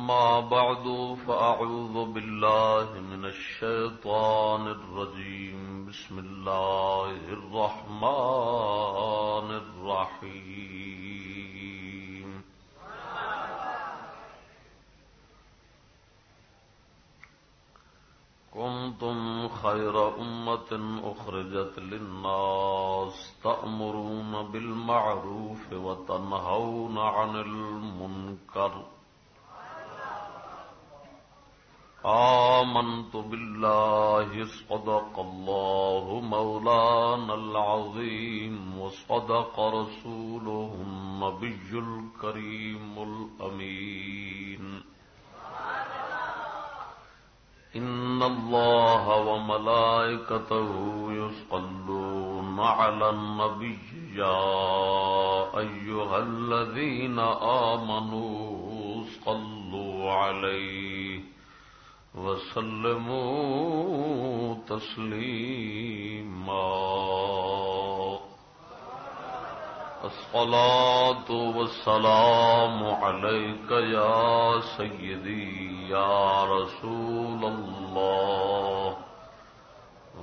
أما بعد فأعوذ بالله من الشيطان الرجيم. بسم الله الرحمن الرحيم. كنتم خير أمة أخرجت للناس تأمرون بالمعروف وتنهون عن المنكر. آمنت بالله صدق الله مولانا العظيم وصدق رسوله النبي الكريم الأمين. إن الله وملائكته يصلون على النبي. يا أيها الذين آمنوا صلوا عليه. وسلموا تسليما الصلاة والسلام عليك يا سيدي، يا رسول الله.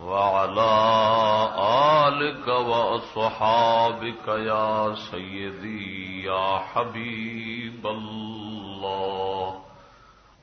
وعلى آلك وأصحابك يا سيدي، يا حبيب الله.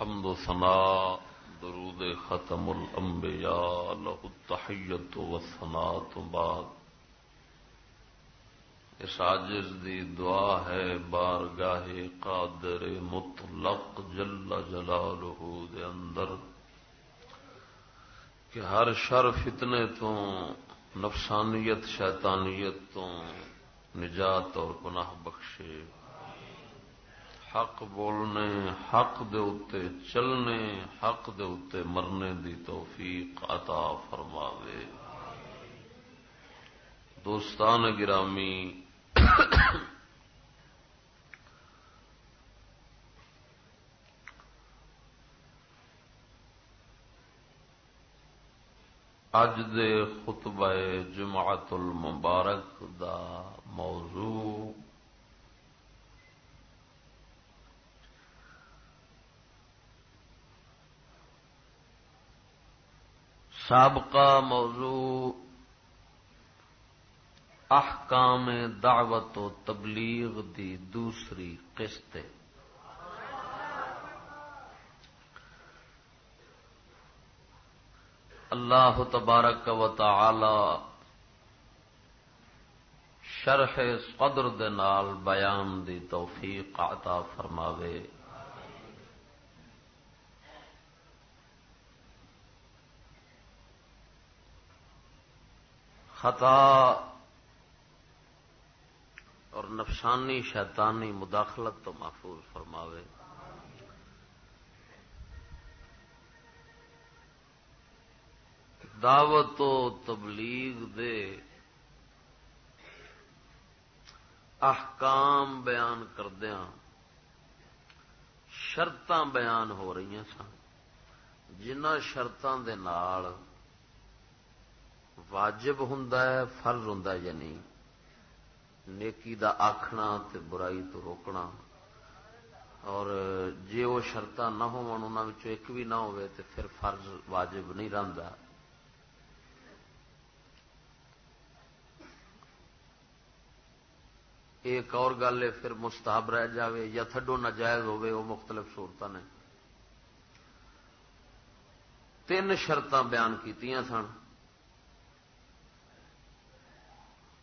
حمد و ثنا درود ختم الانبیاء له التحیت و ثنا تو بعد۔ اس عاجز دی دعا ہے، بارگاہ قادر مطلق جل جلالہ دے اندر، کہ ہر شر فتنے تو، نفسانیت، شیطانیت تو، نجات اور گناہ بخشے۔ حق بولنے، حق دے اتے چلنے، حق دے اتے مرنے دی توفیق عطا فرماوے۔ دوستان گرامی، اج دے خطبہ جماعت المبارک دا موضوع سابقہ موضوع احکام دعوت و تبلیغ دی دوسری قسط۔ اللہ تبارک و تعالی شرح صدر دے نال بیان دی توفیق عطا فرماوے۔ خطا اور نفسانی، شیطانی مداخلت تو محفوظ فرماوے۔ دعوت و تبلیغ دے احکام بیان کردیا شرط بیان ہو رہی سن۔ جنہ شرطان دے نال واجب ہوں فرض ہوں یا نہیں؟ نیکی دا آخنا تے برائی تو روکنا۔ اور جی وہ شرط نہ ایک بھی نہ تے پھر فرض واجب نہیں رہتا ایک اور گل ہے، پھر مستحب رہ جاوے یا تھڈو ناجائز ہوے وہ مختلف صورت نے۔ تین شرط بیان کی سن۔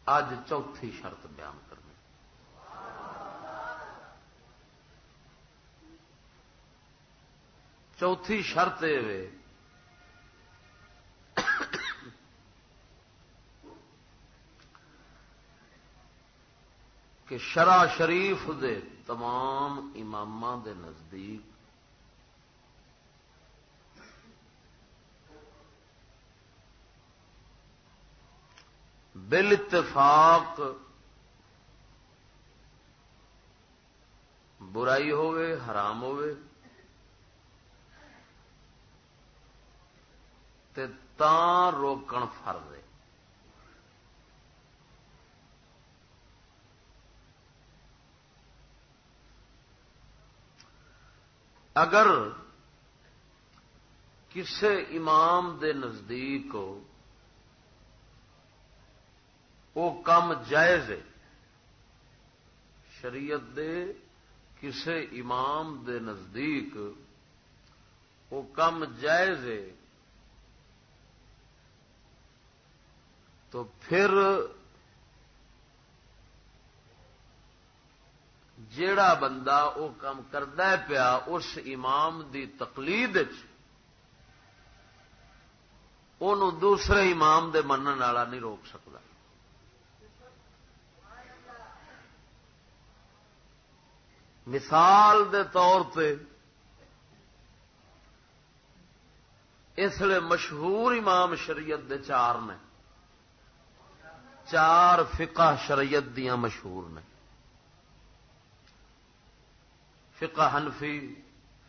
اج چوتھی شرط بیان کرنی۔ چوتھی شرط یہ کہ شرع شریف دے تمام امام دے نزدیک بل اتفاق برائی ہوے حرام ہوے تے تاں روکن فرض ہے۔ اگر کسے امام دے نزدیک وہ کم جائز ہے۔ شریعت دے کسے امام دے نزدیک وہ کم جائز ہے۔ تو پھر جیڑا بندہ وہ کام کرتا پیا، اس امام دی تقلید دوسرے امام دے منن والا نہیں روک سکتا۔ مثال دے طور پہ اس لیے مشہور امام شریعت دے چار نے، چار فقہ شریعت دیا مشہور نے۔ فقہ حنفی،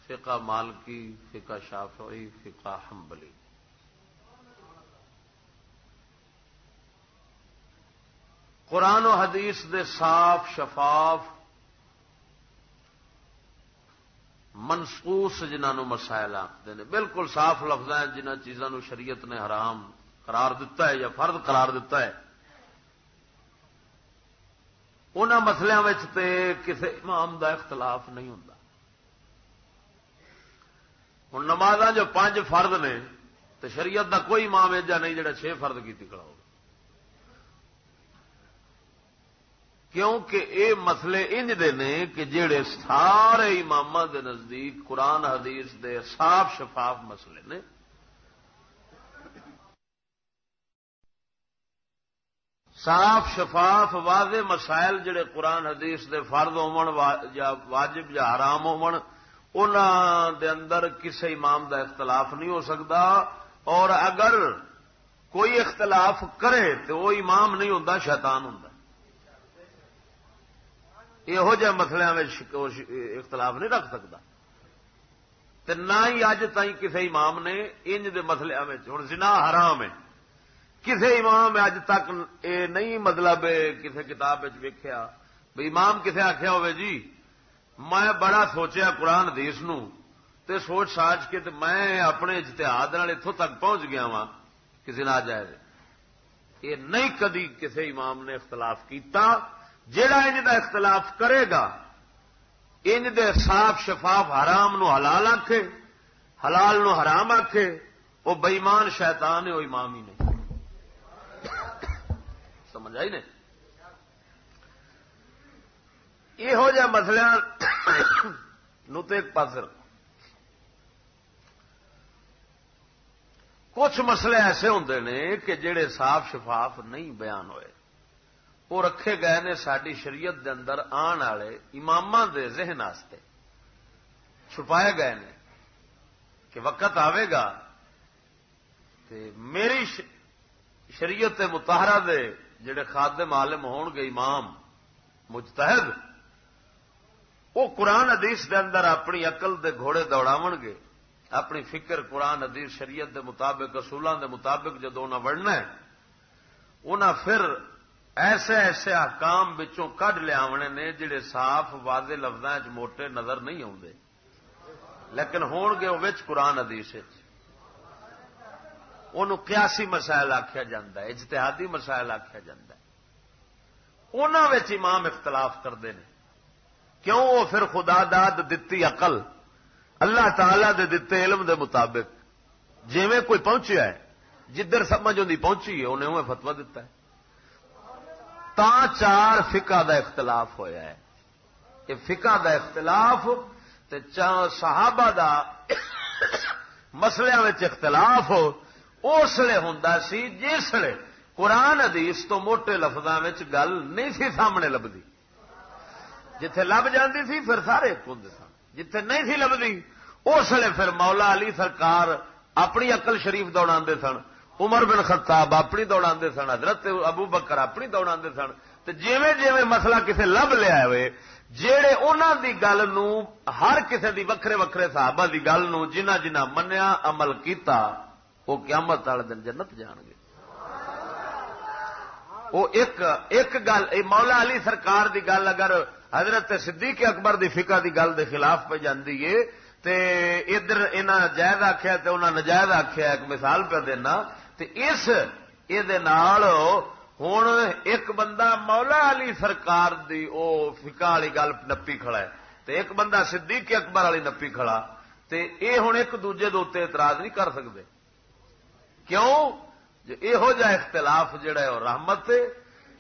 فقہ مالکی، فقہ شافعی، فقہ حنبلی۔ قرآن و حدیث دے صاف شفاف منسوس جنہوں مسائل آخر نے بالکل صاف لفظ ہیں جنہ چیزوں شریعت نے حرام قرار دیتا ہے یا فرد قرار دیتا ہے۔ ان مسلیا کسی امام دا اختلاف نہیں ہوں ہوں نماز جو پانچ فرد نے تو شریعت دا کوئی امام ایجا نہیں، جڑا چھ فرد کی کھڑا کیونکہ اے مسئلے انج دے نے کہ جڑے سارے امام دے نزدیک قرآن حدیث دے صاف شفاف مسئلے نے، صاف شفاف واضح مسائل جڑے قرآن حدیث دے فرد یا واجب یا حرام دے اندر کسی امام دا اختلاف نہیں ہو سکتا۔ اور اگر کوئی اختلاف کرے تو وہ امام نہیں ہوں شیطان ہوں یہو جہ مسلیا اختلاف نہیں رکھ سکتا نہ ہی اج تھی کسی امام نے انج دے مسلیا ہوں زنا حرام ہے کسی امام اج تک یہ نہیں مطلب کسی کتاب ویکیا بھائی امام کسے آخیا ہوئے جی میں بڑا سوچیا قرآن حدیث نو تے سوچ ساچ کے تے میں اپنے اجتہاد اتوں تک پہنچ گیا وا کسی نہ جائے یہ نہیں کدی کسی امام نے اختلاف کیتا جیڑا ان دا اختلاف کرے گا، ان دے صاف شفاف حرام نو حلال آکھے، حلال نو حرام آکھے وہ بئیمان شیطان ہے وہ امام ہی نہیں۔ سمجھ آئی نے یہو جہ مسلیا نو ایک پاس کچھ مسئلے ایسے ہوں نے کہ جڑے صاف شفاف نہیں بیان ہوئے۔ وہ رکھے گئے نے ساری شریعت دے اندر آن والے امام دے ذہن آستے چھپائے گئے نے کہ وقت آئے گا کہ میری شریعت متحرہ دے جڑے خادم عالم ہون گے امام مجتہد، وہ قرآن حدیث دے اندر اپنی عقل دے گھوڑے دوڑاو گے۔ اپنی فکر قرآن حدیث شریعت دے مطابق اصولوں دے مطابق جدو وڑنا ہے انہیں پھر ایسے ایسے آکام بچوں کڈ لیا نے جڑے صاف واضح لفظ موٹے نظر نہیں آتے لیکن ہون گے وہ قرآن حدیث قیاسی مسائل آخیا جا اجتہادی مسائل آخیا جا امام اختلاف کرتے ہیں کیوں وہ پھر خدا داد دتی اقل اللہ تعالی دے دتے علم دے مطابق۔ جیویں کوئی پہنچیا ہے، جدھر سمجھ ہوتی پہنچی ہے، انہیں فتوا دتا ہے۔ تا چار فقہ دا اختلاف ہویا ہے۔ یہ فقہ دا اختلاف تے صحابہ دا مسلیاں اختلاف اس لیے ہوں سی جسے قرآن حدیث تو موٹے لفظوں گل نہیں سی سامنے لبھی جتھے لب جاندی تھی پھر سارے ایک سن۔ جتھے نہیں تھی لبھی اس لیے پھر مولا علی سرکار اپنی اقل شریف دوڑا سن۔ عمر بن خطاب اپنی دوڑا سن، حضرت ابو بکر اپنی دوڑا سن تو جیویں جیویں مسئلہ کسے لب لیا ہوئے جہے انہوں دی گل نو، ہر کسے دی وکھرے وکھرے صحابہ دی گل نو جنہ جنہ منیا، عمل کیتا وہ قیامت والے دن جنت جان گے۔ وہ ایک ایک گل مولا علی سرکار دی گل اگر حضرت صدیق اکبر دی فقہ دی گل دے خلاف پہ جاندی ہے، تے ادھر انہاں جائز آخیا تے انہاں نجائز آخیا ایک مثال پہ دینا تے اس یہ ہوں ایک بندہ مولا علی سرکار دی او فقہ والی گل نپی کھڑا ہے تے ایک بندہ صدیق اکبر والی نپی کھڑا تے اے ہوں ایک دوجے دے اعتراض نہیں کر سکتے کیوں؟ یہو جا اختلاف جڑا ہے رحمت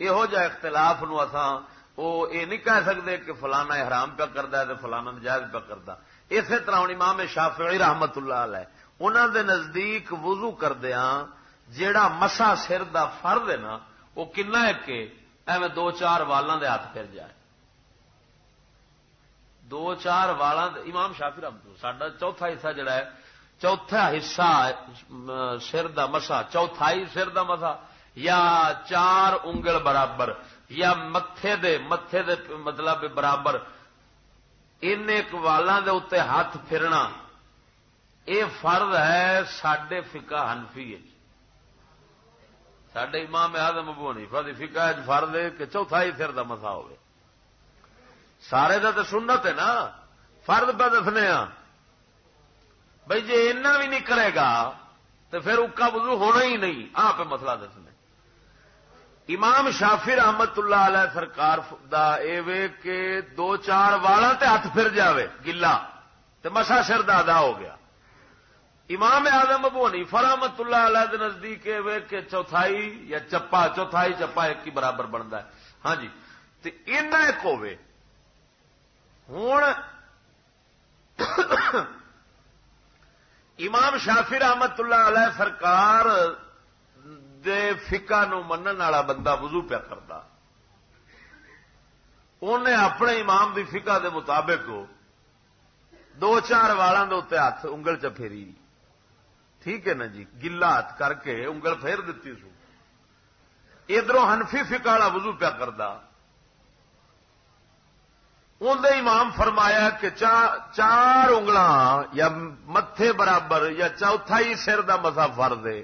یہو جا اختلاف نو اساں وہ یہ نہیں کہہ سکتے کہ فلانا حرام پہ کرتا ہے فلانا نجائز پہ کرتا اسی طرح ہوں امام شافعی رحمت اللہ علیہ انہوں دے نزدیک وضو کردیا جیڑا مسا سر دا فرد ہے نا، وہ کنا ہے کہ ایویں دو چار والوں دے ہاتھ پھر جائے۔ دو چار والاں امام شافی رحمت سڈا چوتھا حصہ جڑا ہے، چوتھا حصہ سر دا مسا، چوتھائی سر دا مسا، یا چار انگل برابر، یا متے دے متے دے مطلب برابر۔ ان والاں دے اتنے ہاتھ پھرنا، اے فرض ہے سڈے فکا ہنفی سڈے امام آدم ابو نہیں فردی فکا فرض ہے کہ چوتھائی سر کا مسا ہو سارے کا تو سنت ہے نا فرد پہ دسنے ہاں۔ بھائی جی اینا بھی نہیں کرے گا تو پھر اکا بزو ہونا ہی نہیں۔ آپ مسئلہ دسنے۔ امام شافی رحمت اللہ علیہ سرکار دا اے وے کہ دو چار والا تے ہاتھ پھر جاوے، گلا۔ تے مسا سر دا ادا ہو گیا۔ امام اعظم ابو نہیں فرحمت اللہ علیہ نزدیک اے کہ چوتھائی یا چپا، چوتھائی چپا ایک ہی برابر بنتا ہے۔ ہاں جی۔ تے ایک ہوے ہوں امام شافی رحمت اللہ علیہ سرکار دے فکا نو منن والا بندہ وضو پیا کرتا انہیں اپنے امام دی فکا دے مطابق دو چار والوں کے اتنے ہاتھ انگل چ پھیری۔ ٹھیک ہے نا جی گلا ہاتھ کر کے انگل پھیر دیتی سو۔ ادھر ہنفی فکا والا وضو پیا کرتا اندر امام فرمایا کہ چار انگل یا متے برابر یا چوتھائی سر کا مسا فرد ہے۔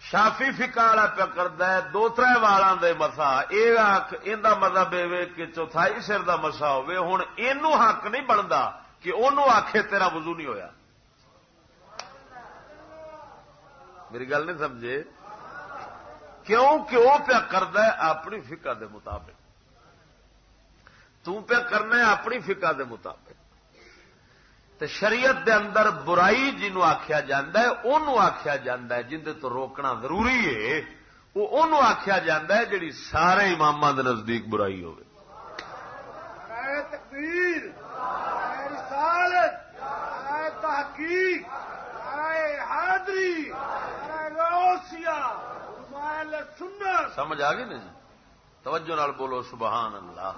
شافی فکا والا پیا کرتا ہے، دو تر والوں دے مسا۔ یہ مطلب یہ کہ چوتھائی سر کا مسا ہوں یہ حق نہیں بنتا کہ انہوں آخے تیرا وضو نہیں ہویا۔ میری گل نہیں سمجھے؟ کیوں کہ وہ پیا کرتا ہے اپنی فکا دے مطابق۔ تیا کرنا ہے اپنی فکا دے مطابق۔ تے شریعت دے اندر برائی جنو آخیا جا آخیا جا جن تو روکنا ضروری ہے، وہ آخیا جا جی سارے امام دے نزدیک برائی ہو سمجھ آ گئی نا جی؟ توجہ نال بولو، سبحان اللہ۔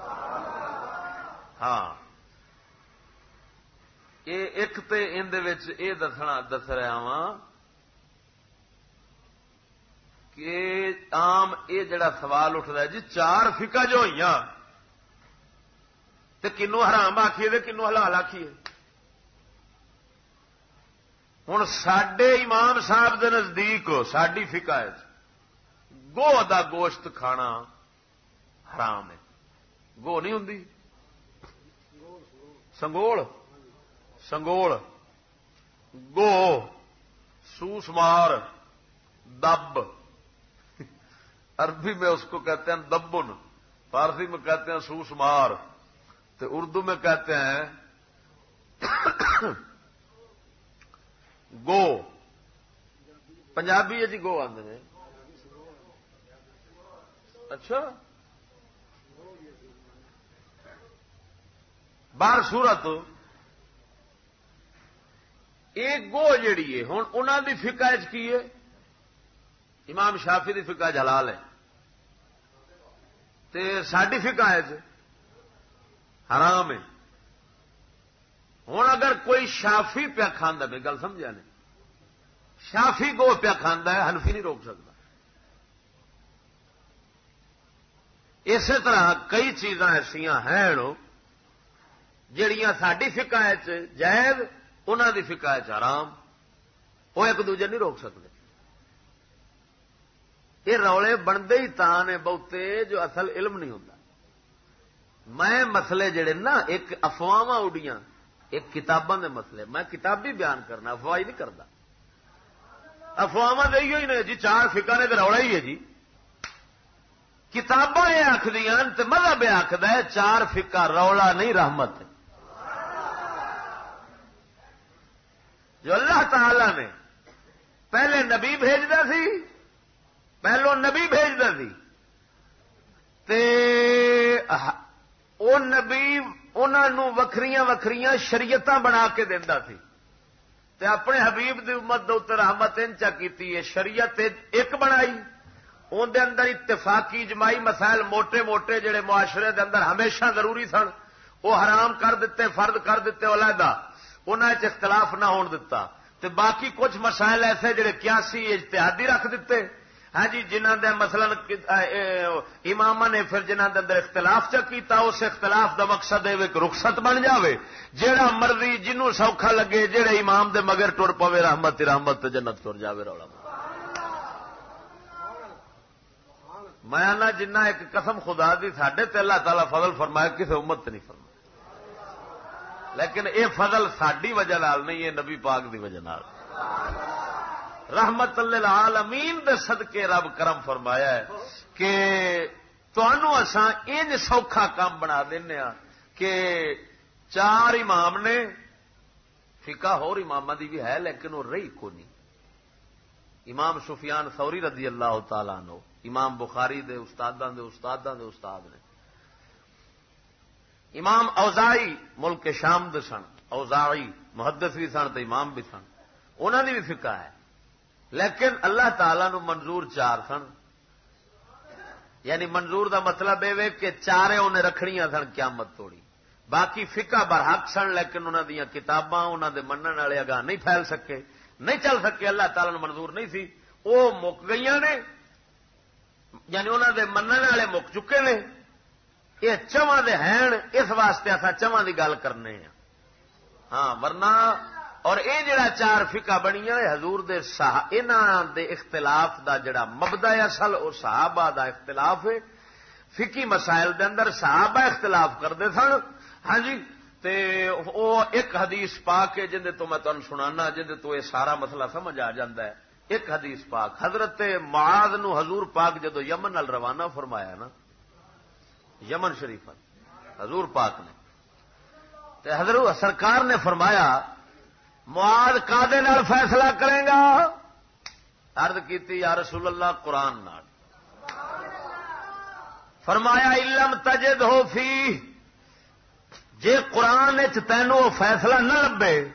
ہاں۔ ایک تے ان یہ دسنا دس رہا وا کہ آم یہ جڑا سوال اٹھتا ہے جی چار فکا جو ہوئی تو کنو حرام آخیے کنو حلال آخیے ہوں سڈے امام صاحب دے نزدیک ساری فکا ہے۔ گو دا گوشت کھانا حرام ہے۔ گو نہیں ہوں سنگول سنگول گو۔ سوسمار دب۔ عربی میں اس کو کہتے ہیں دبن، فارسی میں کہتے ہیں سوس مار۔ تو اردو میں کہتے ہیں گو۔ پنجابی جی گو آدھے اچھا باہر سورت، ایک گو جیڑی ہے ہوں انہوں کی فکا کی ہے؟ امام شافی کی فکا جلال ہے۔ ساری فکا حرام ہے۔ ہوں اگر کوئی شافی پیا کھانا میں گل سمجھا نہیں شافی گو پیا کھانا ہے ہنفی نہیں روک سکتا۔ اسی طرح کئی چیزاں ایسا ہیں جہیا ساری فکا جائز انہوں کی فکا حرام وہ ایک دوجے نہیں روک سکتے یہ رولے بنتے ہی نے بہتے جو اصل علم نہیں ہوتا میں مسلے جڑے نا، ایک افواہ اڈیاں، ایک کتاباں دے مسئلے۔ میں کتابی بیان کرنا، افواہ نہیں کرتا افواہ دے ہی نے جی چار فکا نے تو رولا ہی ہے جی۔ کتاباں یہ مذہب یہ آخد چار فکا رولا نہیں رحمت جو اللہ تعالی نے پہلے نبی بھیجتا سی، پہلو نبی بھیجتا سی۔ او نبی انہوں وکری وکری شریعت بنا کے دینا سی۔ تے اپنے حبیب دی امت دے رحمت انچا کیتی ہے، شریعت ایک بنائی۔ اندر اندر اتفاقی جمائی مسائل موٹے موٹے جڑے معاشرے دے اندر ہمیشہ ضروری سن، وہ حرام کر دیتے، فرد کر دیتے، علیحدہ۔ انہوں اختلاف نہ ہون دتا۔ تے باقی کچھ مسائل ایسے جڑے کیاسی اجتہادی رکھ دیتے۔ ہاں جی جنہ دے مثلا امام نے پھر جنہ دے اندر اختلاف چا کیتا، اس اختلاف دا مقصد ایک رخصت بن جاوے۔ جیڑا مرضی جنوں سوکھا لگے، جیڑے امام دے مگر ٹر پوے، رحمت رحمت، جنت ٹر جاوے، رولا میں جنہ ایک قسم خدا دی، ساڈے تے اللہ تعالی فضل فرمایا کسی امت تے نہیں فرمایا لیکن اے فضل ساری وجہ نہیں ہے نبی پاک دی وجہ رحمت اللہ امین صدقے رب کرم فرمایا ہے کہ اساں ان سوکھا کام بنا دینا ہاں کہ چار امام نے فکا امام دی بھی ہے، لیکن وہ رہی کو نہیں امام سفیان سوری رضی اللہ تعالی نو امام بخاری دے استاداں دے استاداں دے استاد نے۔ امام اوزائی ملک شام دے سن اوزائی محدث بھی سن تو امام بھی سن۔ انہوں نے بھی فکا ہے۔ لیکن اللہ تعالی نو منظور چار سن۔ یعنی منظور دا مطلب یہ کہ چارے انہیں رکھنیاں سن قیامت توڑی۔ باقی فکا برحق سن، لیکن انہوں دیا کتاباں انہوں دے منن والے اگاہ نہیں پھیل سکے، نہیں چل سکے۔ اللہ تعالی نو منظور نہیں سی۔ وہ مک گئی نے۔ یعنی انہوں دے منن والے مک چکے نے۔ یہ چواں دے ہیں، اس واسطے اصا چواں کی گل کرنے ہیں۔ ہاں ورنہ اور اے جڑا چار فکا بنیا حضور دے دے اختلاف دا جڑا مبدا اصل اور صحابہ دا اختلاف ہے۔ فکی مسائل دے اندر صحابہ اختلاف کرتے سن۔ ہاں جی تے او ایک حدیث پا کے جن تو میں تمہیں سنانا جن تو یہ سارا مسئلہ سمجھ آ جاتا ہے۔ ایک حدیث پاک، حضرت معاذ نو حضور پاک جدو یمن نال روانہ فرمایا نا، یمن شریف حضور پاک نے۔ تے حضرت سرکار نے فرمایا، معاذ کادے نال فیصلہ کرے گا؟ ارد کی یا رسول اللہ، قرآن نال۔ فرمایا، علم تجد ہو فی، جے قرآن تینوں فیصلہ نہ لبے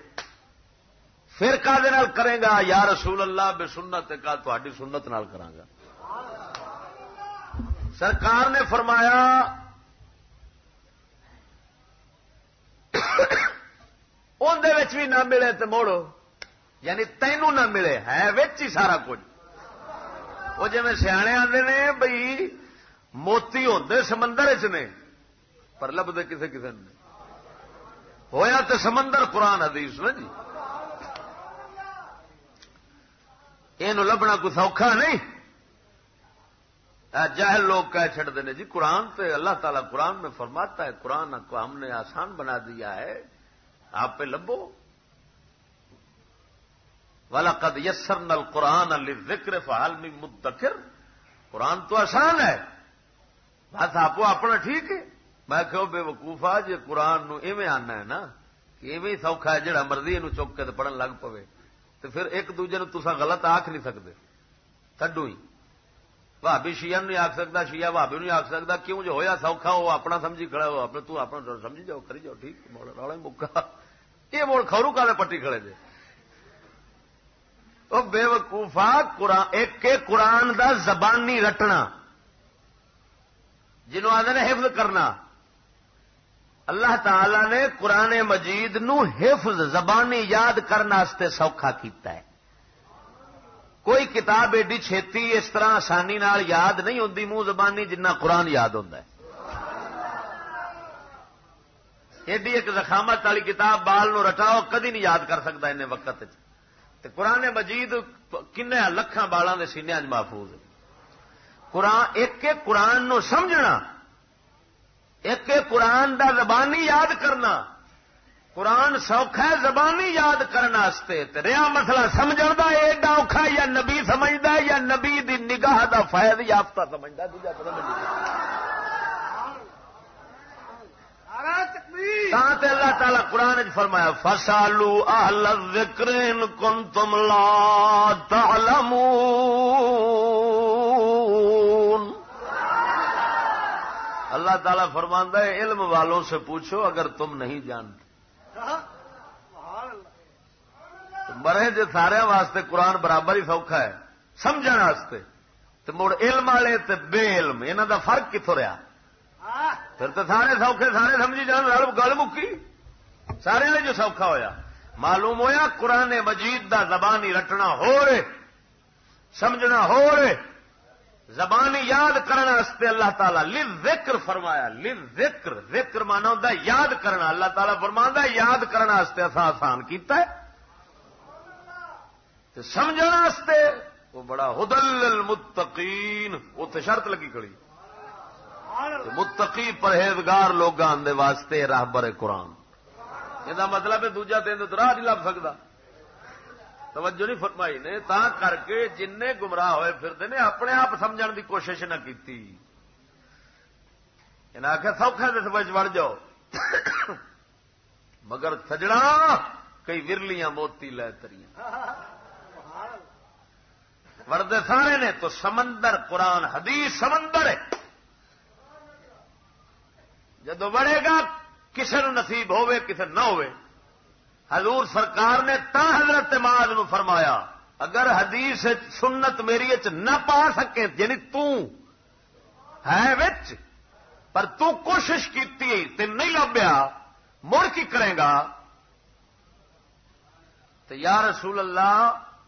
پھر کا کرے گا؟ یا رسول اللہ، بے سنت کا تھی سنت نال گا۔ سرکار نے فرمایا اندر بھی نہ ملے تو موڑو۔ یعنی تینوں نہ ملے، ہے ہی سارا کچھ۔ وہ جی سیانے آتے نے بھائی موتی ہوتے سمندر چ نے، پر لبتے کسی کسی نے۔ ہویا تو سمندر قرآن حدیث نا جی۔ یہ لبنا کوئی سوکھا نہیں؟ جہل لوگ کہہ چڑھتے ہیں جی قرآن تو اللہ تعالیٰ قرآن میں فرماتا ہے، قرآن کو ہم نے آسان بنا دیا ہے، آپ پہ لبو۔ والا قد یسر نل قرآن علی ذکر فعالمی مدکر قرآن تو آسان ہے۔ بس آپ اپنا ٹھیک ہے۔ میں کہ بے وقوفا جی قرآن نو ایویں آنا ہے نا، کہ ایویں سوکھا ہے جہاں مرضی یہ چک کے پڑھن لگ پوے۔ تو پھر ایک دوجے نو تسا غلط آخ نہیں سکتے تھڈو ہی۔ بھابی شیعہ نہیں آخ سکتا شیعہ بھابی نہیں آخ سکتا کیوں جو ہویا سوکھا، وہ اپنا سمجھی کھڑا ہو اپنے تو اپنا سمجھی جاؤ، کری جاؤ، ٹھیک رولا مکا یہ موڑ خورو کا پٹی کھڑے جے۔ وہ بے وقوفا قرآن، ایک قرآن دا زبانی رٹنا۔ جنہوں آدھے حفظ کرنا۔ اللہ تعالی نے قرآن مجید نو حفظ زبانی یاد کرنے سوکھا کیتا ہے۔ کوئی کتاب ایڈی چھتی اس طرح آسانی نال یاد نہیں ہوتی منہ زبانی جنہ قرآن یاد ہوتا ہے۔ ایڈی ایک زخامت والی کتاب بال نو رٹاؤ، کدی نہیں یاد کر سکتا ان وقت قرآن مجید کن لکھان بالوں کے سینیا محفوظ قرآن، ایک ایک قرآن نو سمجھنا ایک قرآن دا زبانی یاد کرنا۔ قرآن سوکھا ہے، زبانی یاد کرنے رہا مسئلہ سمجھ دا ایڈا اوکھا یا نبی سمجھتا یا نبی دی نگاہ دا فائد یافتہ سمجھتا دوجا اللہ تعالی قرآن فرمایا فسالو اہل ذکر کن تم لا تعلمون۔ اللہ تعالیٰ فرماندہ ہے علم والوں سے پوچھو اگر تم نہیں جانتے۔ مرے جو سارے واسطے قرآن برابر ہی سوکھا ہے سمجھنے تو مڑ علم والے بے علم انہوں دا فرق کتوں رہا پھر تو سارے سوکھے سارے سمجھی جان گل مکی۔ سارے جو سوکھا ہویا۔ معلوم ہویا قرآن مجید دا زبانی رٹنا ہو رہے سمجھنا ہو رہے۔ زبان یاد کرنے اللہ تعالیٰ لل ذکر فرمایا لل ذکر ذکر مانا ہوں یاد کرنا اللہ تعالیٰ فرما یاد کرنے آسان کیتا ہے۔ سمجھنے وہ بڑا ہدل المتقین اتنے شرط لگی کڑی متقی پرہیزگار لوگ واسطے راہ بر قرآن یہ مطلب ہے دوجا دن تو راہ نہیں لب سکتا توجہ نہیں فرمائی نے، تا کر کے جن گمراہ ہوئے پھرتے نے، اپنے آپ سمجھ کی کوشش نہ کی آخیا سوکھا دس بچ وڑ جاؤ۔ مگر سجڑا، کئی ورلیاں موتی لے تری وڑتے سارے نے، تو سمندر، قرآن، حدیث سمندر ہے۔ جدو بڑھے گا کسی نصیب ہوے کسی نہ ہوئے حضور سرکار نے تا حضرت ماض نو فرمایا، اگر حدیث سنت میری نہ پا سکے یعنی وچ، پر تو کوشش کی تین نہیں لبیا، مڑ کی کرے گا؟ تو یا رسول اللہ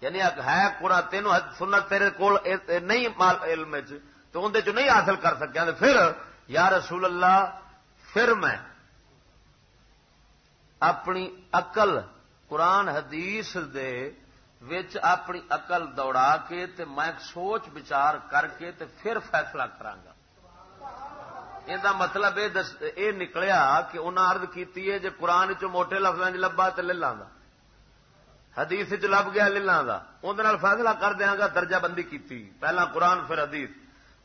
یعنی ہے پورا تین سنت تیرے کول نہیں علم تو اندر چ نہیں حاصل کر سکیا؟ پھر، یا رسول اللہ، پھر میں اپنی اقل قرآن حدیث دے وچ اپنی اقل دوڑا کے تے میں سوچ بچار کر کے تے پھر فیصلہ کرانگا۔ یہ مطلب یہ نکلیا کہ انہیں ارد کی جی قرآن چ موٹے لفظ لبا تو لے لاں حدیث چ لب گیا لے لاں اندر فیصلہ کر دیا گا، درجہ بندی کی پہلا قرآن، پھر حدیث۔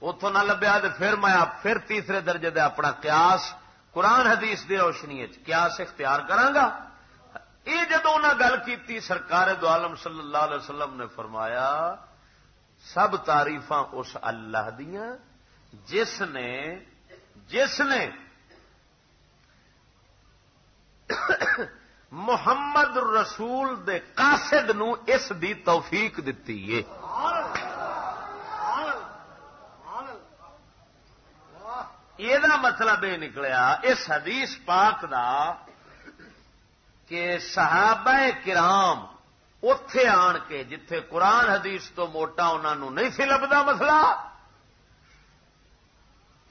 اتوں نہ لبیا تو پھر میں پھر تیسرے درجے دے اپنا قیاس قرآن حدیث دی روشنی قیاس اختیار کرانگا یہ جدو انہیں گل کی سرکار دو عالم صلی اللہ علیہ وسلم نے فرمایا، سب تعریف اس اللہ دیا جس نے جس نے محمد رسول دے قاصد نو اس دی توفیق دیتی ہے یہ مطلب یہ نکلیا، اس حدیث پاک دا کہ صحابہ کرام اتے آن کے جتھے قرآن حدیث تو موٹا انہوں نہیں سی لبدا مسئلہ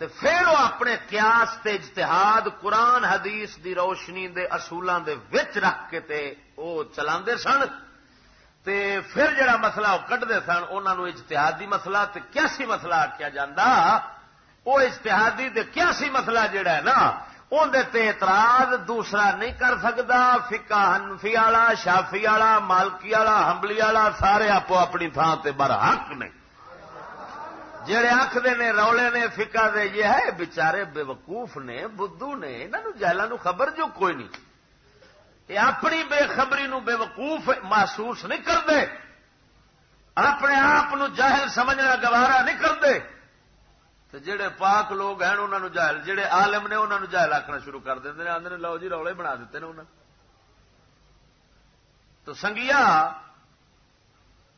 تو پھر وہ اپنے قیاس تے اجتہاد قرآن حدیث دی روشنی دے اصولوں دے وچ رکھ کے تے وہ چلا سن، تے پھر جڑا مسئلہ وہ کٹتے سن انہوں اجتہادی مسئلہ تے کیسی مسئلہ آخیا جا وہ اشتہادی کیا سی مسئلہ جڑا ہے نا اندر اعتراض دوسرا نہیں کر سکتا فکا ہنفی والا شافی والا، مالکی والا ہمبلی والا، سارے آپ اپنی تھان سے بر حق نے۔ جڑے آخر نے، رولے نے فکا دے، یہ ہے بچارے بے وقوف نے، بدھو نے انہوں جہلوں خبر جو کوئی نہیں۔ یہ اپنی بے خبری نو بے وقوف محسوس نہیں کرتے اپنے آپ جاہل سمجھنا گوارا نہیں کرتے تو جڑے پاک لوگ ہیں انہوں جاہل، جڑے عالم نے انہوں نے جاہل آخنا شروع کر دیں آدھے لو جی رولے بنا دیتے ہیں انہوں تو سنگیا،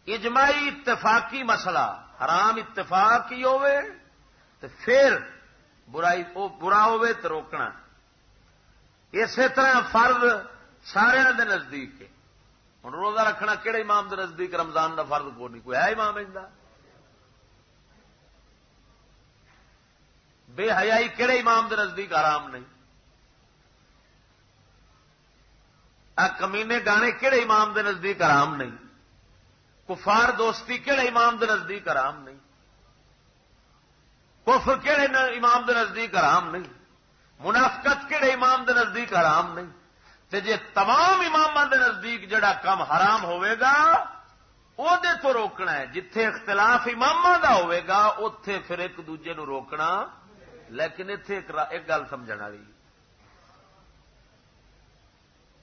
اجماعی اتفاقی مسئلہ، حرام اتفاق ہی تو پھر برائی برا تو روکنا۔ اسی طرح فرد سارے دے نزدیک ہوں روزہ رکھنا کہڑے امام دے نزدیک رمضان کا فرد کو نہیں، کوئی ہے امام بے حیائی کہڑے امام دے نزدیک آرام نہیں۔ کمینے گانے کہڑے امام دے نزدیک آرام نہیں۔ کفار دوستی کہڑے امام دے نزدیک آرام نہیں۔ کفر کہڑے امام دے نزدیک آرام نہیں۔ منافقت کہڑے امام دے نزدیک آرام نہیں۔ تے جے تمام امام دے نزدیک جڑا کم حرام ہوئے گا، او دے تو روکنا ہے۔ جتھے اختلاف امام دا ہوئے گا اتے پھر ایک دوجے نو روکنا لیکن اتے ایک گل سمجھ والی۔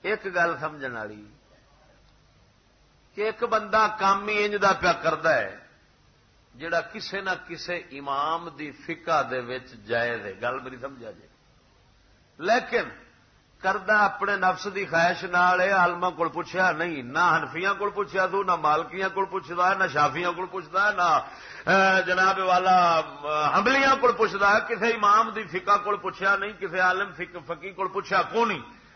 ایک گل سمجھ والی۔ کہ ایک بندہ کام ہی انج پیا کرد جڑا کسے نہ کسے امام دی فقہ دے وچ جائے دے گل میری سمجھا جائے۔ لیکن کردہ اپنے نفس دی خواہش نال آلما کو پوچھا نہیں، نہ ہنفیاں کو پوچھا تو، نہ مالکیاں کو پوچھتا نہ شافیاں کو پوچھتا نہ جناب والا حملیاں کو پوچھتا کسی امام دی فقہ کو پوچھا نہیں کسی عالم فقی کو پوچھا کو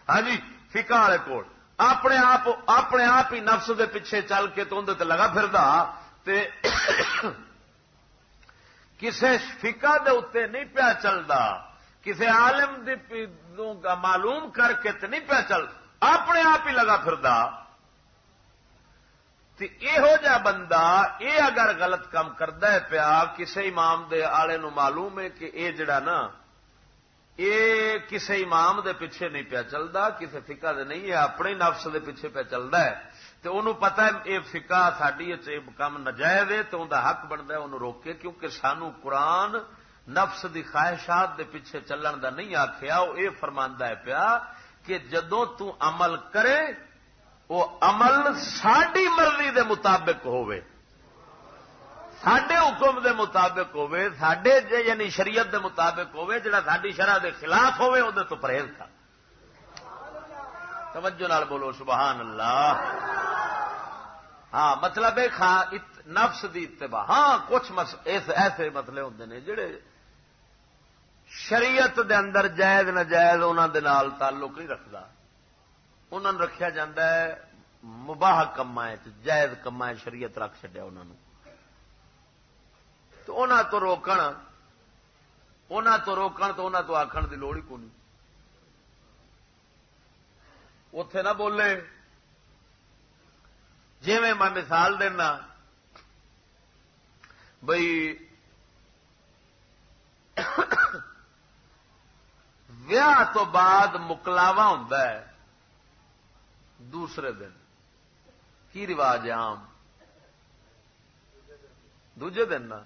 ہاں جی فقہ والے کو اپنے آپ اپنے آپ ہی نفس دے پیچھے چل کے تو اندر لگا پھر کسی فقہ دے اتنے نہیں پیا چلتا کسی عالم کا معلوم کر کے تو نہیں پیا چل، اپنے آپ ہی لگا پھر یہو جا بندہ یہ اگر غلط کام کرتا ہے پیا کسی امام دے آلے نو معلوم ہے کہ یہ جڑا نا یہ کسی امام دے پیچھے نہیں پیا چلتا کسی فکا دے نہیں ہے اپنے نفس دے پیچھے پیا چلتا ہے۔ تو انہوں پتا ہے یہ فکا ساری کام نجائز ہے تو انہوں حق بنتا ہے انہوں روکے، کیونکہ سانو قرآن نفس دی خواہشات دے پیچھے چلن دا نہیں آخیا وہ یہ فرما ہے پیا کہ جدو تو عمل کرے وہ عمل ساری مرضی دے مطابق ہوئے سڈے حکم دے مطابق ہوئے سڈے یعنی شریعت دے مطابق ہوئے جڑا ساری شرح دے خلاف ہوئے وہ تو پرہیز تھا توجہ نال بولو، سبحان اللہ۔ ہاں مطلب ہے نفس دی اتباع۔ ہاں کچھ ایسے مسئلے ہوتے ہیں جڑے شریعت دے اندر جائز نجائز انہوں دے نال تعلق نہیں رکھتا انہوں نے رکھا جا مباہ کما جائز کما شریعت رکھ چڈیا انہوں تو انہوں تو روکن انہوں تو روکن تو انہوں تو آخر کی لوڑ ہی کونی۔ اتے نہ بولے جی میں مثال دینا بھائی ویاہ تو بعد مکلاوا ہوں دوسرے دن۔ کی رواج ہے آم دوجے دن نا۔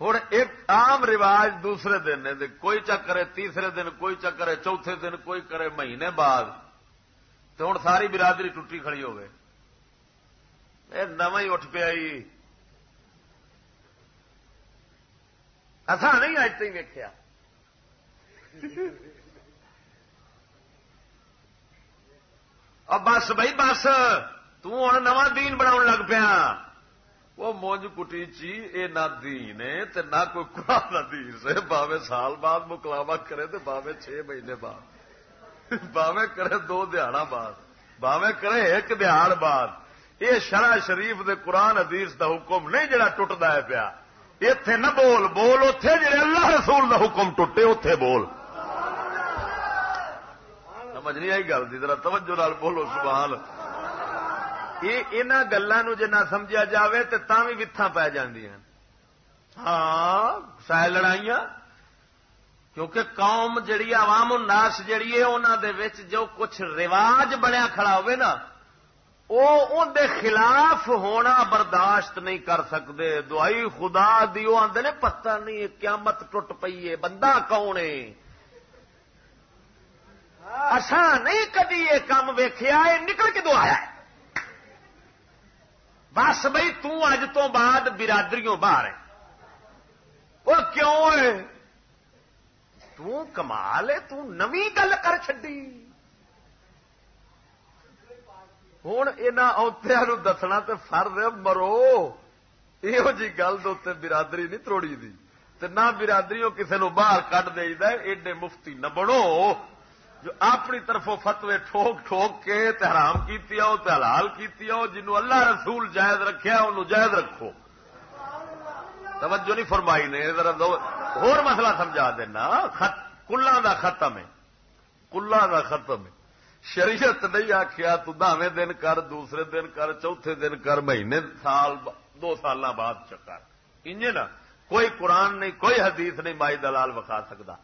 ہوں ایک عام رواج دوسرے دن ہے کوئی چکر ہے تیسرے دن، کوئی چکر ہے چوتھے دن، کوئی کرے مہینے بعد۔ تو ہوں ساری برادری ٹوٹی کھڑی ہو گئے نو ہی اٹھ پیا اصا نہیں اج تھی ویکیا بس بھائی، بس توں نواں دین بنا لگ پیا۔ وہ مونج کٹی چی یہ نہ دین تے نہ کوئی قرآن دین سے باوے سال بعد مکلاوا کرے تو باوے چھ مہینے بعد۔ باوے کرے دو دیہڑا بعد۔ باوے کرے ایک دہاڑ بعد۔ یہ شرح شریف دے قرآن حدیث دا حکم نہیں جڑا ٹوٹتا ہے پیا۔ اتے نہ بول بول اتے جڑے اللہ رسول دا حکم ٹوٹے اتے بول۔ سمجھ نہیں آئی گل ذرا توجہ نال بولو، سبحان یہ ان گلوں جنا سمجھا جائے تو بھی وتھا پی جی ہاں سہ لڑائیاں۔ کیونکہ قوم جڑی عوام الناس جڑی ہے انہوں دے وچ جو کچھ رواج بنیا کھڑا ہوئے نا وہ دے خلاف ہونا برداشت نہیں کر سکتے دعائی خدا دی آدھے نے پتہ نہیں، قیامت ٹوٹ پئی ہے، بندہ کون ہے؟ اصا نہیں کدی یہ کام ویخیا یہ نکل کے دو آیا بس بھائی تج تو بعد برادریوں باہر ہے وہ کیوں ہے؟ تمال ہے تمی گل کر چڈی ہوں یہاں دسنا تو فرد مرو۔ یہ جی گل دے برادری نہیں تروڑی دی۔ نہ برادری کسی نو باہر کٹ دے ایڈے مفتی نہ بڑو جو اپنی طرفوں فتوے ٹھوک ٹھوک کے حرام کی حلال کی جنہوں اللہ رسول جائز رکھیا انہوں جائز رکھو۔ توجہ نہیں فرمائی نے، ذرا اور مسئلہ سمجھا دینا۔ کلا دا ختم ہے۔ کلا دا ختم ہے۔ شریعت نہیں آخیا تاویں دن کر، دوسرے دن کر، چوتھے دن کر، مہینے، سال دو سال بعد چکر۔ انجے نا، کوئی قرآن نہیں، کوئی حدیث نہیں، مائی دلال وکھا سکتا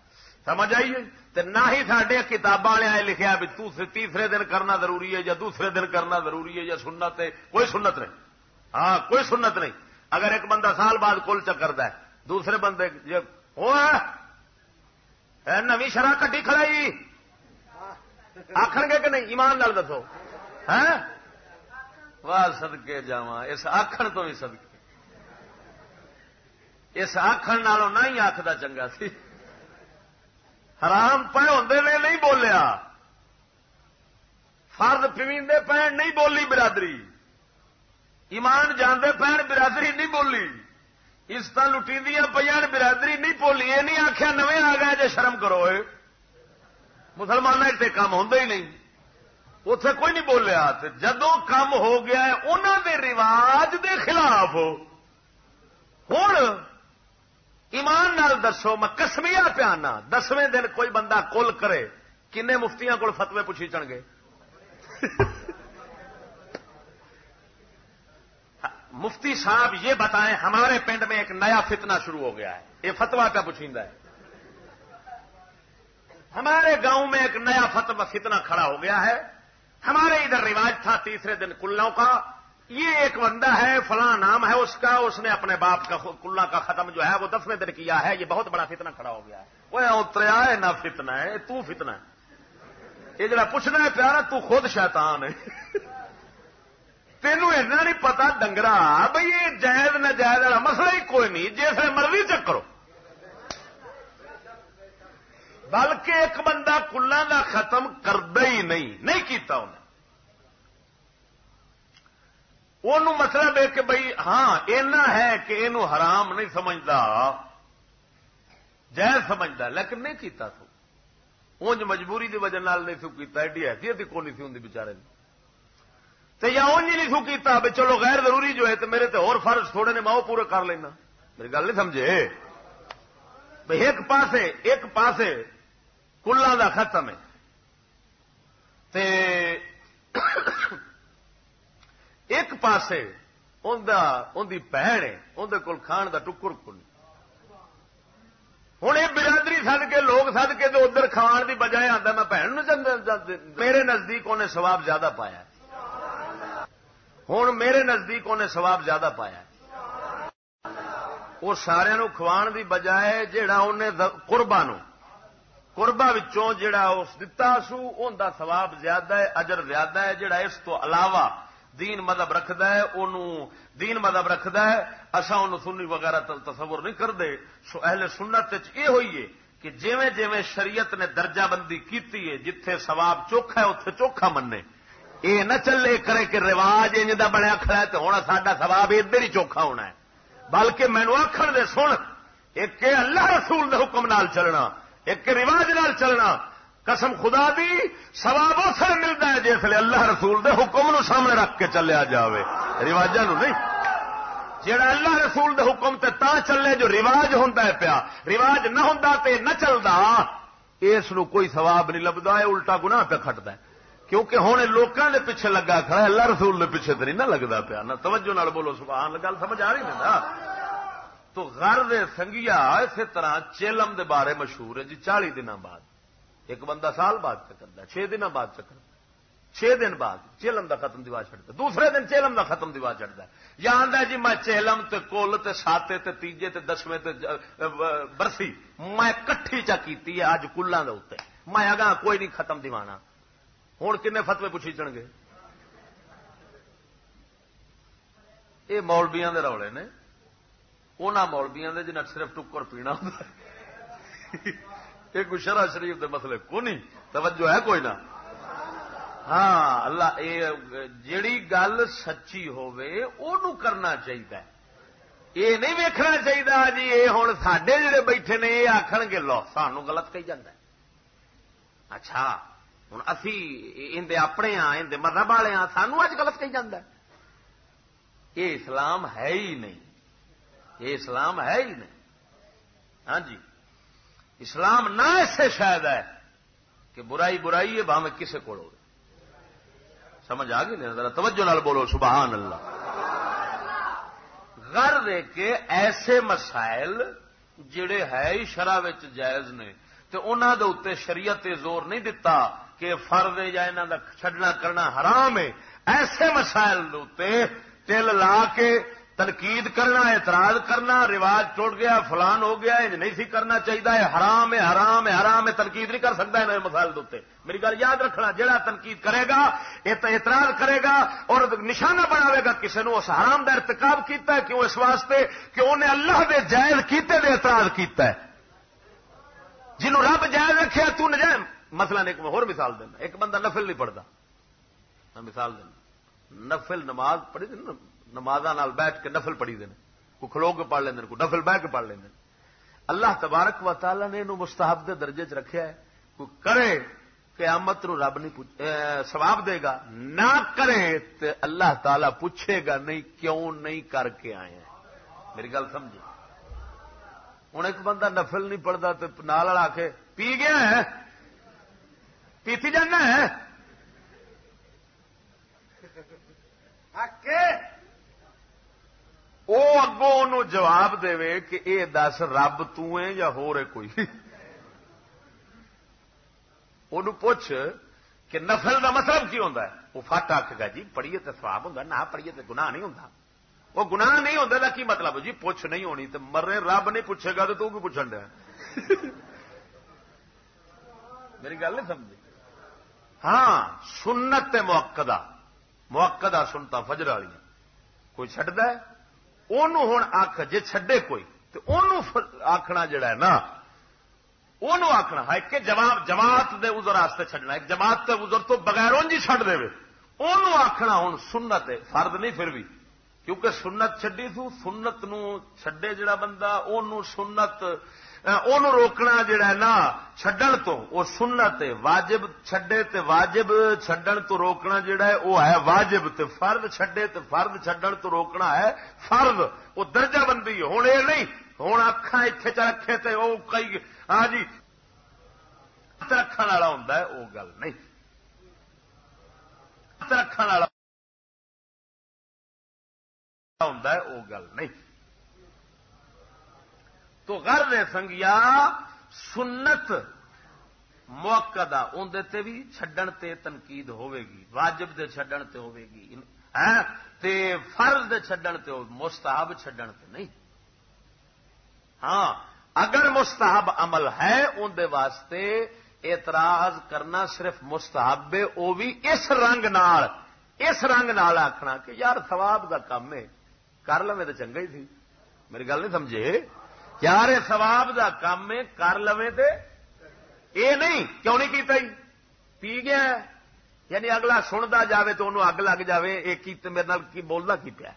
سمجھ آئیے نہ ہی سڈے کتاباں والے لکھا بھی تیسرے دن کرنا ضروری ہے یا دوسرے دن کرنا ضروری ہے یا سنت ہے، کوئی سنت نہیں۔ ہاں کوئی سنت نہیں۔ اگر ایک بندہ سال بعد کل چکر ہے دوسرے بندے نو شرح کٹی کھڑائی۔ آخر گے کہ نہیں؟ ایمان نال دسو۔ ہاں؟ واہ سدکے جا اس آخر تو بھی سدکے اس آخر نالوں نہ ہی آخر چنگا سی۔ حرام پے ہوں نے نہیں بولیا۔ فرد پیویندے پہن نہیں بولی برادری۔ ایمان جانے پہن برادری نہیں بولی۔ اس طرح لٹی پہ برادری نہیں بولی۔ یہ نہیں آخیا نویں آ گیا جی شرم کرو مسلمان اتنے کام ہوں ہی نہیں۔ اتے کوئی نہیں بولیا۔ جدو کام ہو گیا انہوں دے رواج دے خلاف۔ ہوں ایمان نال دسو، میں کسمیا پیانا دسویں دن کوئی بندہ کل کرے، کنے مفتیاں کو فتوے پوچھی چڑھ گے مفتی صاحب یہ بتائیں، ہمارے پنڈ میں ایک نیا فتنہ شروع ہو گیا ہے۔ یہ فتوا کا پوچھیندا ہے۔ ہمارے گاؤں میں ایک نیا فتوا فتنہ کھڑا ہو گیا ہے۔ ہمارے ادھر رواج تھا تیسرے دن کلوں کا۔ یہ ایک بندہ ہے، فلاں نام ہے، اس کا، اس نے اپنے باپ کا کلا کا ختم جو ہے، وہ دسویں دن کیا ہے، یہ بہت بڑا فتنہ کھڑا ہو گیا ہے۔ وہ اتریا ہے نہ فتنا ہے، تو فتنا ہے۔ یہ جڑا پوچھنا ہے پیارا، تو خود شیطان ہے۔ تینوں ایسا نہیں پتا ڈنگرا بھائی یہ جائز نہ جائز والا مسئلہ ہی کوئی نہیں جیسے مرضی چکرو بلکہ ایک بندہ کلان کا ختم کردا ہی نہیں نہیں کیتا انہیں وہ مطلب ہے کہ بھائی ہاں اینا ہے کہ یہ حرام نہیں سمجھتا جائز سمجھتا لیکن نہیں کیتا سو اونج مجبوری دی وجہ نال نہیں سو کیتا ایڈی حیثیت کو نہیں سی ہوں بچارے تو یا اونج نہیں سو کیتا بھائی چلو غیر ضروری جو ہے تو میرے تو اور فرض تھوڑے نے ماؤ پورے کر لینا میری گل نہیں سمجھے بھائی ایک پاسے ایک پاسے کلا دا ختم ہے تے ایک پاسے ان بہن ہے اندر کول کھان دا ٹکر کل ہوں یہ برادری سد کے، لوگ سد کے تو ادھر کھان دی بجائے آتا میں بہن میرے نزدیک انہیں سواب زیادہ پایا۔ ہوں میرے نزدیک انہیں سواب زیادہ پایا۔ وہ سارا کھوان دی بجائے جہا انہیں قربا نو قربا جڑا اس دتا سو ان کا سواب زیادہ ہے، اجر زیادہ ہے جڑا اس تو علاوہ دین مذہب رکھد ہے دین مذہب رکھد ہے۔ اصا ان سنی وغیرہ تصور نہیں کرتے اہل سنت یہ ہوئی ہے کہ جیویں جیویں شریعت نے درجہ بندی کیتی ہے، جتھے سواب چوکھا ہے اتے چوکھا منے یہ نہ چلے کرے کہ رواج انج بنیا کھڑا ہے تو ہونا سڈا سواب ادھر ہی چوکھا ہونا ہے۔ بلکہ مینو آخر دے، سن، ایک اللہ رسول دے حکم نال چلنا، ایک رواج نال چلنا۔ قسم خدا دی سواب اسے ملتا ہے جس اللہ رسول دے حکم نو سامنے رکھ کے چلیا جائے رواجا نہیں۔ جہاں اللہ رسول دے حکم تے تا چلے جو رواج ہوں پیا، رواج نہ ہوں تے نہ چلتا اس کوئی سواب نہیں لبدا ہے الٹا گنا پہ کٹتا ہے۔ کیونکہ ہوں لوگوں دے پیچھے لگا کھڑا اللہ رسول دے پیچھے تو نہیں نہ لگتا پیا۔ نہ توجہ نال بولو، سبحان گل سمجھ آ رہی نا؟ تو غر سنگیا اسی طرح چیلم دے بارے مشہور ہے جی چالی دن بعد۔ ایک بندہ سال بعد چکر چھ دن بعد چکر چھ دن بعد، چیلم دا ختم دیوا چڑھتا دوسرے دن چیلم دا ختم دیوا چڑھتا یا آدھا جی میں چیلم تے کول تے ساتے تے تیجے تے دسویں تے برسی، میں کٹھی چا کیتی ہے اج کلوں کے اتنے میں اگاں کوئی نہیں ختم دیوانا۔ ہوں کنے فتوے پوچھی چڑھ گے یہ مولبیاں دے رولے نے۔ انہوں مولبیاں دے جنہیں صرف ٹکر پینا یہ کوئی شرح شریف دے مسئلے کو نہیں توجہ ہے کوئی نہ ہاں اللہ جیڑی گل سچی کرنا چاہیے یہ نہیں ویکنا چاہیے جی یہ ہوں سڈے جڑے بیٹھے نے یہ آخر گے، لو سانو گلت کہی جانا اچھا ہوں اسی اندر اپنے ہاں اندر مذہب والے ہاں سانو اج گلت کہی جانا یہ اسلام ہے ہی نہیں۔ یہ اسلام ہے ہی نہیں۔ ہاں جی۔ اسلام نہ ایسے شاید ہے کہ برائی برائی ہے، بھاوے کسے کو سمجھ آ گئی ذرا توجہ نال بولو، سبحان اللہ۔ گھر دے کے ایسے مسائل جڑے ہے شرح جائز نے تو انہوں دے اتنے شریعت زور نہیں دتا کہ فرد یا انہوں کا چڈنا کرنا حرام ہے۔ ایسے مسائل تل لا کے تنقید کرنا، اعتراض کرنا، رواج ٹوٹ گیا، فلان ہو گیا یہ نہیں سی کرنا چاہیے حرام ہے حرام ہے حرام ہے، تنقید نہیں کر سکتا ہے مسائل دے میری گل یاد رکھنا جہاں تنقید کرے گا اعتراض کرے گا اور نشانہ بناوے گا کسی نے اس حرام کا ارتکاب کیتا ہے، کیوں اس واسطے کہ انہیں اللہ دے جائز کیتے دے اعتراض کیتا ہے۔ جنہوں رب جائز رکھے تو نجائز مسئلہ نے ایک اور مثال دینا، ایک بندہ نفل نہیں پڑھتا میں مثال دینا، نفل نماز پڑھی نماز بیٹھ کے نفل پڑھی دیں کوئی کھلو کے پڑھ لینا کوئی نفل بہ کے پڑھ لینا اللہ تبارک و تعالی نے مستحب کے درجے چ رکھا ہے۔ کوئی کرے قیامت نو رب نہیں سواب دے گا۔ نہ کرے تو اللہ تعالی پوچھے گا نہیں کیوں نہیں کر کے آئے ہیں۔ میری گل سمجھ ہوں ایک بندہ نفل نہیں پڑتا تو نال آ کے پی گیا ہے، پیتی جانا ہے وہ اگوں جواب دے کہ اے دس، رب تیں یا ہو رہے کوئی؟ وہ پوچھ کہ نفل کا مطلب کی ہوتا ہے؟ وہ فٹ آخ گا جی پڑھیے تو سواب ہوں نہ پڑھیے تو گناہ نہیں ہوتا وہ گناہ نہیں ہوتا کی مطلب؟ جی پوچھ نہیں ہونی تو مرے رب نہیں پوچھے گا تو تو پوچھن دیا؟ میری گل نہیں سمجھی؟ ہاں سنت موقع موقع سنتا، فجر والی۔ کوئی چڈ ہوں آخ جی چڈے کوئی تو آخنا جڑا ہے نا آخنا ہے کہ جواب جماعت دے ازر واسطے چڈنا ایک جماعت کے ازر تو بغیر انج ہی چڈ دے ان آخنا ہوں سنت فرد نہیں پھر بھی کیونکہ سنت چڈی تنت سنت نڈے جڑا بندہ ان سنت ان روکنا جڑا نا چڈن تو وہ سنت واجب چڈے تے واجب چڈن تو روکنا جڑا ہے وہ ہے واجب تے فرد چڈے تے فرد چڈن تو روکنا ہے فرد وہ درجہ بندی ہوں یہ نہیں ہوں اکھا اتے چ رکھے تے وہ کئی ہاں جی رکھنے والا ہوں وہ گل نہیں رکھنے والا ہوں وہ گل نہیں تو گھر نے سنگیا سنت موقع اندر بھی چڈن تے تنقید ہوے گی، واجب دے چڈن تے ہوے گی ہاں، تے فرض دے چڈن تے مستحب چڈن تے نہیں۔ ہاں اگر مستحب عمل ہے اندر واسطے اعتراض کرنا صرف مستحب ہے وہ بھی اس رنگ نال، اس رنگ نال آخنا کہ یار ثواب دا کام ہے، کر لو تو چنگا ہی تھی۔ میری گل نہیں سمجھے؟ یار سواب کا کام ہے، کر لو یہ نہیں، کیوں نہیں کیتا ہی؟ پی گیا یعنی اگلا سنتا جاوے تو انہوں اگ لگ جائے یہ میرے کی بولنا کی پیا؟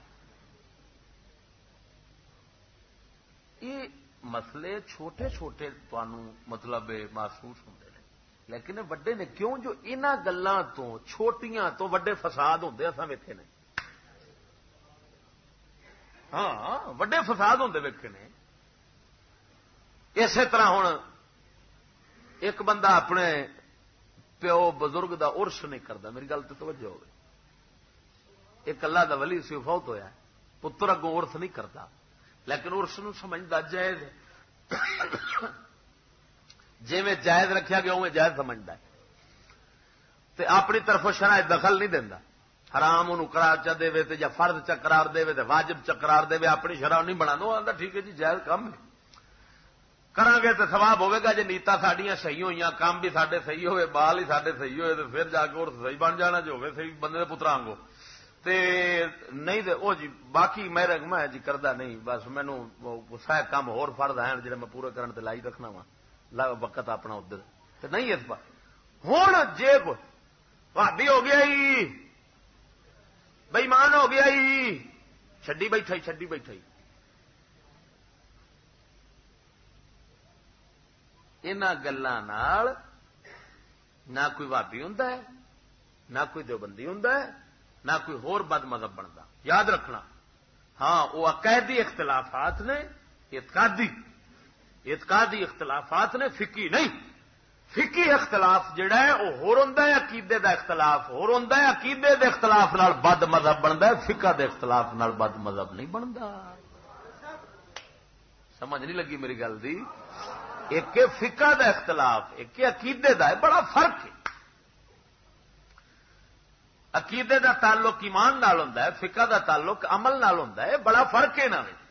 یہ مسئلے چھوٹے چھوٹے مطلب محسوس ہوتے ہیں لیکن وڈے نے، کیوں جو ان گلوں تو، چھوٹیاں تو وڈے فساد ہوتے اصا ویکے نے۔ ہاں وڈے فساد ہوتے ویکے نے۔ اسی طرح ہوں ایک بندہ اپنے پیو بزرگ دا ارس نہیں کرتا، میری گل تو توجہ ہو ایک اللہ دا ولی سی فوت ہوا پتر اگوں ارس نہیں کرتا۔ لیکن ارس سمجھتا جائز جی میں جائز رکھا گیا میں جائز سمجھتا ہے۔ تے اپنی طرف شرائط دخل نہیں دینا حرام ان قرار چا دے یا فرد چکرار دے واجب چکرار دے اپنی شرح نہیں بنا دو آتا ٹھیک ہے جی جائز کم ہے۔ کریں گے تو سواب ہوگا جی نیتا سڈیا صحیح ہوئی کام بھی سارے صحیح ہوئے بال ہی سارے صحیح ہوئے تو پھر جا کے اور صحیح بن جانا جو ہوئے صحیح بندے پترا آنگو تے نہیں دے او جی باقی میرے میں جی کردہ نہیں بس مینو سہ کام ہور فرد ہیں جڑے میں پورے کرن تے لائی رکھنا وا وقت اپنا ادھر تے نہیں اس پر ہوں جے بھابی ہو گیا ہی بےمان ہو گیا ہی چڈی بیٹھا چڈی بیٹھا ان گلوں نہ کوئی بھابی ہوں نہ کوئی دیوبندی ہوں نہ کوئی ہور بد مذہب بنتا یاد رکھنا ہاں وہ عقیدی اختلافات نے اعتقادی اعتقادی اختلافات نے فکی نہیں فکی اختلاف جڑا ہے وہ ہو رہا ہے عقیدے دا اختلاف ہو رہا ہے عقیدے دے اختلاف نال بد مذہب بنتا ہے فکا دے اختلاف نال بد مذہب نہیں بنتا سمجھ نہیں لگی میری گل دی ایک فکا دا اختلاف، ایک عقیدے دا ہے بڑا فرق ہے۔ عقیدے دا تعلق ایمان نال ہوں فکا دا تعلق عمل نال ہوں بڑا فرق ہے انہوں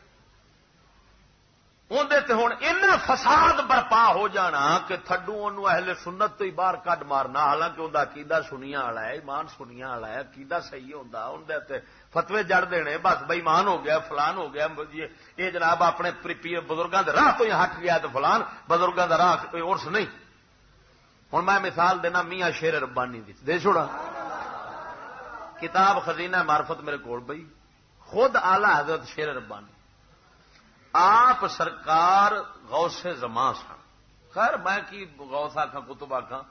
اندر ہوں ایسا فساد برپا ہو جانا کہ تھڈو ان اہل سنت تو ہی باہر کڈ مارنا۔ حالانکہ انہیں عقیدہ سنیا والا ہے، ایمان سنیا والا ہے، عقیدہ صحیح ہوتا اندر فتوے جڑ دینے بس بےمان ہو گیا، فلان ہو گیا یہ جناب اپنے بزرگوں کے راہ تو ہی ہٹ گیا تو فلان بزرگوں کا راہ ارس نہیں۔ ہوں میں مثال دینا میاں شیر ربانی دی۔ دے چھوڑا۔ کتاب خزینہ مارفت میرے کول بئی خود آلہ حضرت شیر ربانی۔ آپ سرکار غوث زمان سن۔ خیر، میں کی غوث آخا کتب آخا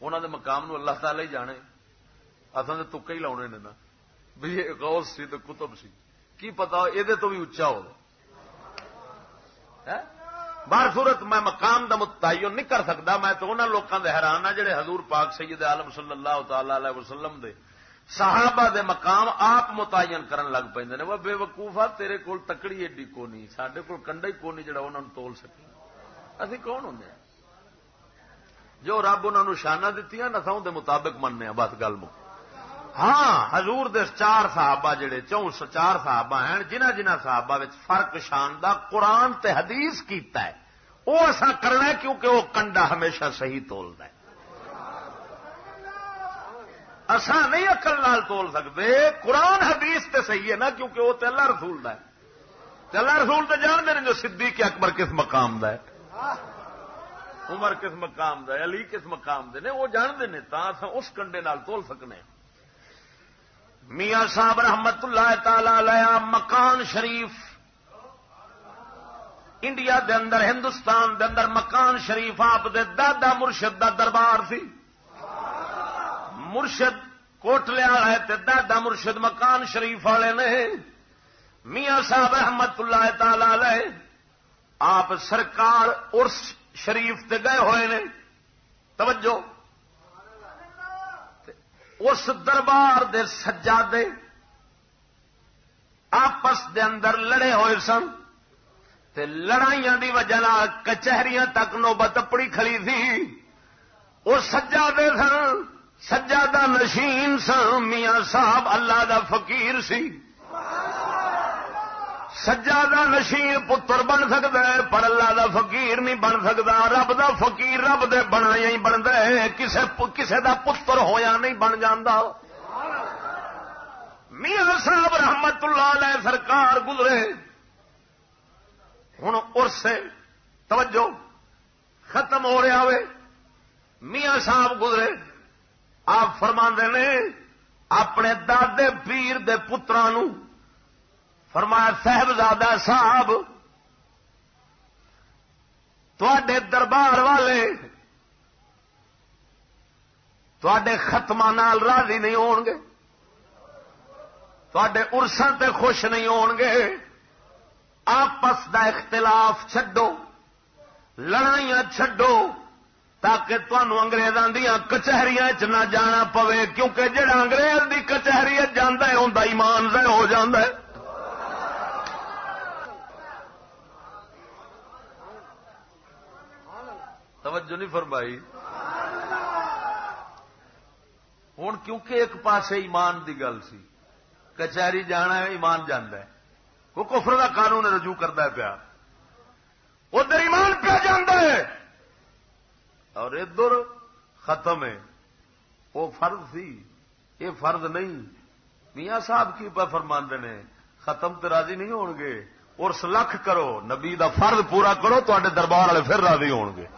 انہوں دے مقام نو اللہ تعالی ہی جانے۔ اصل تو تکے ہی لاؤنے نے نا۔ بھی غوث سی تو کتب سی۔ کی پتا یہ تو بھی اچا ہو ہاں؟ بار صورت میں مقام دا متعین نہیں کر سکتا میں تو انہوں لوگوں دے حیران ہاں جڑے حضور پاک سید عالم صلی اللہ تعالی علیہ وسلم دے صحابہ دے مقام آپ متعین کرن لگ پہ وہ بے وقوفا تیرے کول تکڑی ایڈی کو نہیں سڈے کول کنڈا ہی کو نہیں جڑا انہوں تول سکے۔ اسی کون ہوں جو رب انہوں شانہ دیتی نساؤں دے مطابق مننے بس گل ہاں حضور دے چار صحابہ جڑے، چون چار صحابہ ہیں، جنہ جنہ صحابہ فرق شان دا قرآن تے حدیث کیتا ہے۔ وہ ایسا کرنا ہے کیونکہ وہ کنڈا ہمیشہ صحیح تولد ہے۔ اسا نہیں اکل نال تول سکتے، قرآن حدیث تے صحیح ہے نا، کیونکہ وہ اللہ رسول ہے۔ اللہ رسول تو جانتے ہیں جو صدیق اکبر کس مقام ہے۔ عمر کس مقام ہے، علی کس مقام دے نے، وہ جانتے ہیں تا اس کنڈے نال تول سکنے میاں صاحب رحمت اللہ تعالی لیا مکان شریف۔ انڈیا دے اندر، ہندوستان دے اندر مکان شریف، آپ دے دادا مرشد دا دربار سی۔ مرشد کوٹلے والا ہے دادا مرشد مکان شریف والے نے۔ میاں صاحب احمد اللہ تعالی آپ سرکار ارس شریف تے گئے ہوئے نے۔ توجہ۔ اس دربار دے سجادے آپس دے اندر لڑے ہوئے سن۔ تے لڑائیاں دی وجہ کچہریاں تک نوبت اپڑی کھڑی تھی۔ وہ سجادے سن۔ سجادہ نشین میاں صاحب اللہ دا فقیر سی۔ سجادہ نشین پتر بن سکتا ہے، پر اللہ دا فقیر نہیں بن سکتا۔ رب دا فقیر رب دے بنا ہی بنتا ہے۔ کسے کسے دا پتر ہویا نہیں بن جانا میاں صاحب رحمت اللہ علیہ سرکار گزرے۔ ہوں ارسے توجہ ختم ہو رہا ہوئے۔ میاں صاحب گزرے۔ آپ فرما نے اپنے دادے پیر دے پترا فرمایا صاحبزادہ صاحب تے دربار والے تے ختم راضی نہیں ہون گے تے ارسن تے خوش نہیں ہون گے، آپس دا اختلاف چڈو لڑائیاں چڈو تاکہ تمہوں اگریزوں دیا کچہری چ نہ جانا پوے، کیونکہ جہاں انگریز کی کچہری جانا ہے انہیں ایمان سے ہو جاتا ہے۔ توجہ نہیں فرمائی۔ ہوں کیونکہ ایک پاسے ایمان دی گل سی، کچہری جانا ہے، ایمان جانا ہے۔ وہ کفر کا قانون رجوع کرتا پیا۔ ادھر ایمان پہ جانا ہے۔ اور ادھر ختم ہے۔ وہ فرض سی یہ فرض نہیں۔ میاں صاحب کی پہ فرماند نے۔ ختم تو راضی نہیں ہو گے اور سلکھ کرو۔ نبی دا فرض پورا کرو تے دربار والے پھر راضی ہونگے۔ گے